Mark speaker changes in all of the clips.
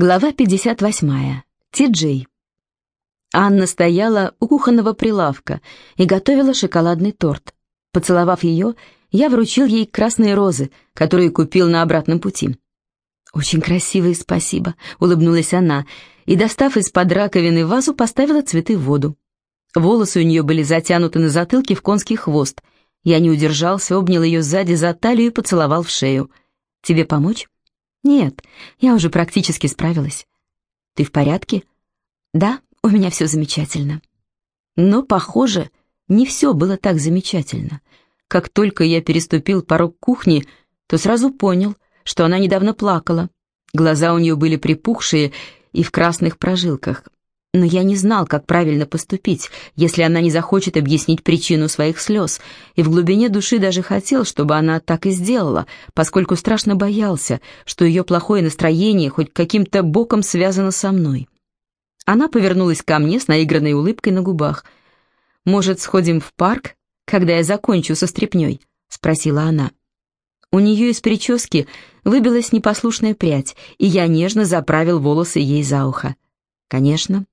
Speaker 1: Глава 58. Ти-Джей. Анна стояла у кухонного прилавка и готовила шоколадный торт. Поцеловав ее, я вручил ей красные розы, которые купил на обратном пути. «Очень красивые, спасибо», — улыбнулась она, и, достав из-под раковины вазу, поставила цветы в воду. Волосы у нее были затянуты на затылке в конский хвост. Я не удержался, обнял ее сзади за талию и поцеловал в шею. «Тебе помочь?» «Нет, я уже практически справилась». «Ты в порядке?» «Да, у меня все замечательно». Но, похоже, не все было так замечательно. Как только я переступил порог кухни, то сразу понял, что она недавно плакала. Глаза у нее были припухшие и в красных прожилках. Но я не знал, как правильно поступить, если она не захочет объяснить причину своих слез, и в глубине души даже хотел, чтобы она так и сделала, поскольку страшно боялся, что ее плохое настроение хоть каким-то боком связано со мной. Она повернулась ко мне с наигранной улыбкой на губах. «Может, сходим в парк, когда я закончу со стряпнёй?» — спросила она. У нее из прически выбилась непослушная прядь, и я нежно заправил волосы ей за ухо. «Конечно»,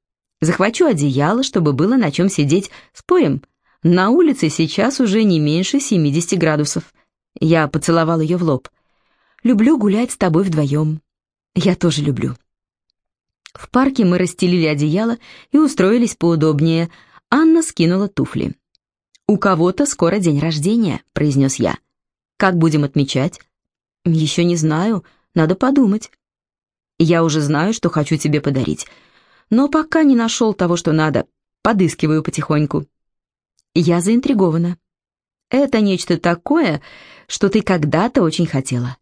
Speaker 1: Захвачу одеяло, чтобы было на чем сидеть. Спорим? На улице сейчас уже не меньше 70 градусов. Я поцеловал ее в лоб. Люблю гулять с тобой вдвоем. Я тоже люблю. В парке мы расстелили одеяло и устроились поудобнее. Анна скинула туфли. «У кого-то скоро день рождения», — произнес я. «Как будем отмечать?» «Еще не знаю, надо подумать». «Я уже знаю, что хочу тебе подарить но пока не нашел того, что надо. Подыскиваю потихоньку. Я заинтригована. Это нечто такое, что ты когда-то очень хотела.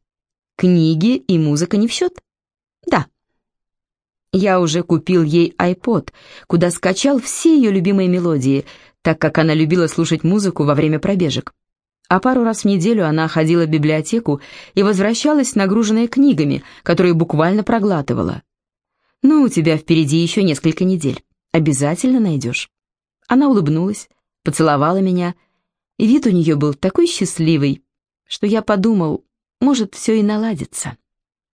Speaker 1: Книги и музыка не в счет? Да. Я уже купил ей iPod, куда скачал все ее любимые мелодии, так как она любила слушать музыку во время пробежек. А пару раз в неделю она ходила в библиотеку и возвращалась нагруженная книгами, которые буквально проглатывала. «Ну, у тебя впереди еще несколько недель. Обязательно найдешь». Она улыбнулась, поцеловала меня, и вид у нее был такой счастливый, что я подумал, может, все и наладится.